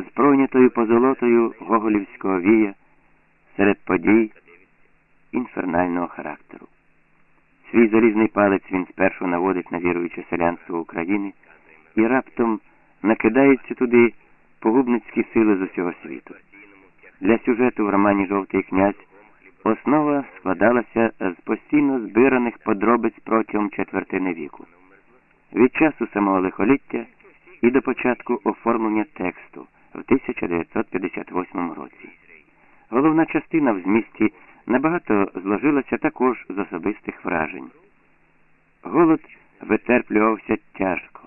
з пройнятою позолотою Гоголівського вія серед подій інфернального характеру. Свій залізний палець він спершу наводить на віруюче селянство України і раптом накидається туди погубницькі сили з усього світу. Для сюжету в романі Жовтий князь основа складалася з постійно збираних подробиць протягом четвертини віку. Від часу самого лихоліття і до початку оформлення тексту в 1958 році. Головна частина в змісті набагато зложилася також з особистих вражень. Голод витерплювався тяжко,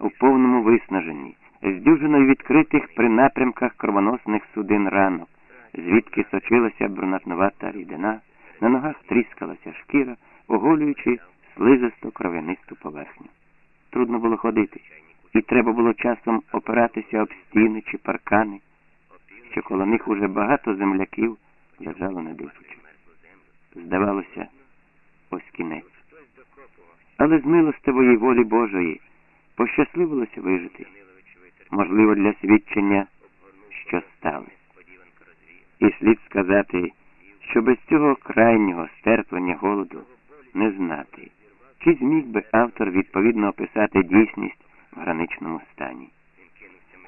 у повному виснаженні, з дюжиною відкритих при напрямках кровоносних судин ранок, звідки сочилася брунатнувата рідина, на ногах тріскалася шкіра, оголюючи слизисту кров'янисту поверхню. Трудно було ходити, і треба було часом опиратися об стіни чи паркани, що коло них уже багато земляків лежало на дихучі. Здавалося, ось кінець. Але з милостивої волі Божої пощасливилося вижити, можливо, для свідчення, що сталося. І слід сказати, що без цього крайнього стерплення голоду не знати, чи зміг би автор відповідно описати дійсність граничному стані.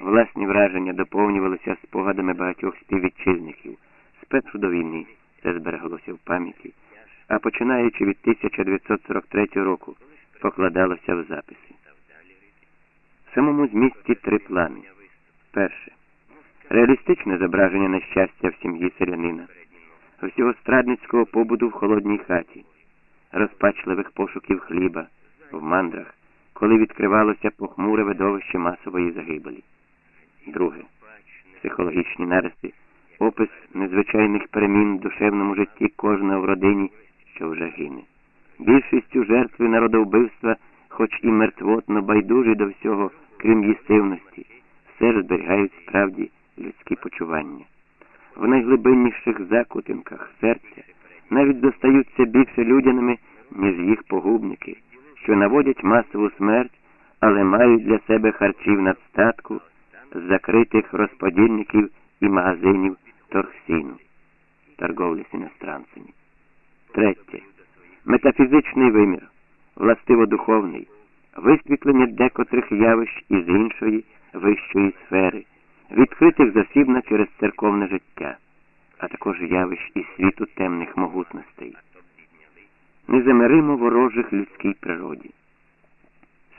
Власні враження доповнювалися спогадами багатьох співвітчизників. Спершу до війни це збереглося в пам'яті, а починаючи від 1943 року покладалося в записи. В самому змісті три плани. Перше. Реалістичне зображення нещастя в сім'ї селянина, всього страдницького побуду в холодній хаті, розпачливих пошуків хліба, в мандрах, коли відкривалося похмуре видовище масової загибелі. Друге. Психологічні нариси, опис незвичайних перемін в душевному житті кожного в родині, що вже гине. Більшістю жертви народовбивства, хоч і мертвотно байдужі до всього, крім їстивності, все ж зберігають справді людські почування. В найглибинніших закутинках серця навіть достаються більше людяними, ніж їх погубники, що наводять масову смерть, але мають для себе харчів надстатку з закритих розподільників і магазинів торгсіну, торговлі з іностранцями. Третє. Метафізичний вимір, властиво духовний, висвітлення декотрих явищ із іншої вищої сфери, відкритих засібна через церковне життя, а також явищ із світу темних могутностей, незамиримо ворожих людській природі.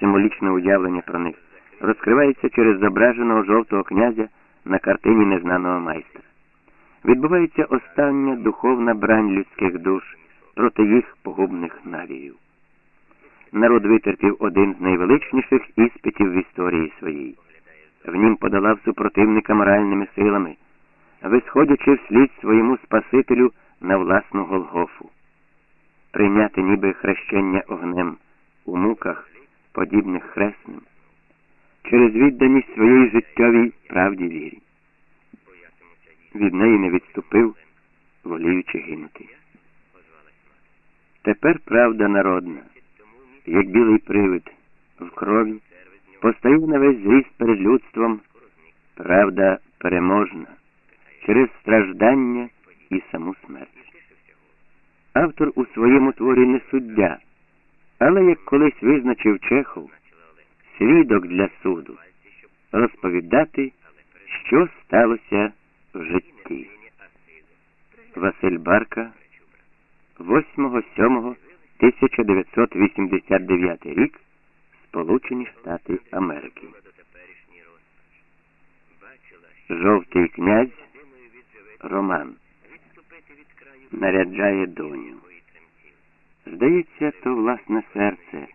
Символічне уявлення про них розкривається через зображеного жовтого князя на картині незнаного майстра. Відбувається остання духовна брань людських душ проти їх погубних навіїв. Народ витерпів один з найвеличніших іспитів в історії своїй. В нім подолав супротивника моральними силами, висходячи вслід своєму Спасителю на власну Голгофу, прийняти ніби хрещення огнем у муках, подібних хресним, через відданість своєї життєвій правді вірі. Від неї не відступив, воліючи гинути. Тепер правда народна, як білий привид в крові, постає на весь зріст перед людством, правда переможна через страждання і саму смерть. Автор у своєму творі не суддя, але як колись визначив Чехов, свідок для суду розповідати, що сталося в житті. Василь Барка 8.7.1989 рік Сполучені Штати Америки. Жовтий князь Роман наряджає доню. Здається, то власне серце,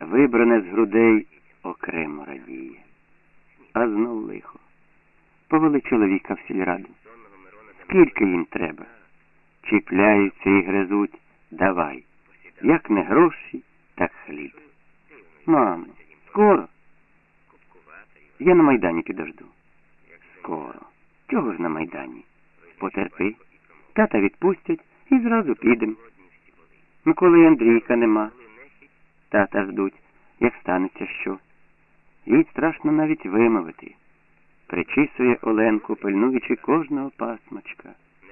вибране з грудей, окремо радіє. А знов лихо. Повели чоловіка в сільраду. Скільки їм треба? Чіпляються і гризуть, давай. Як не гроші, так хліб. Мамо, скоро. Я на Майдані підожду. Скоро. Чого ж на Майдані? Потерпи. Тата відпустять і зразу підем. Миколи Андрійка нема. Тата ждуть, як станеться що. Їй страшно навіть вимовити. причісує Оленку, пильнуючи кожного пасмачка.